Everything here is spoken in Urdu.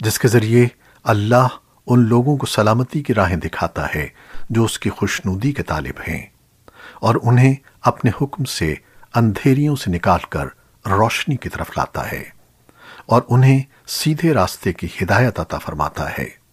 جس کے ذریعے اللہ ان لوگوں کو سلامتی کی راہیں دکھاتا ہے جو اس کی خوشنودی کے طالب ہیں اور انہیں اپنے حکم سے اندھیریوں سے نکال کر روشنی کی طرف لاتا ہے اور انہیں سیدھے راستے کی ہدایت عطا فرماتا ہے۔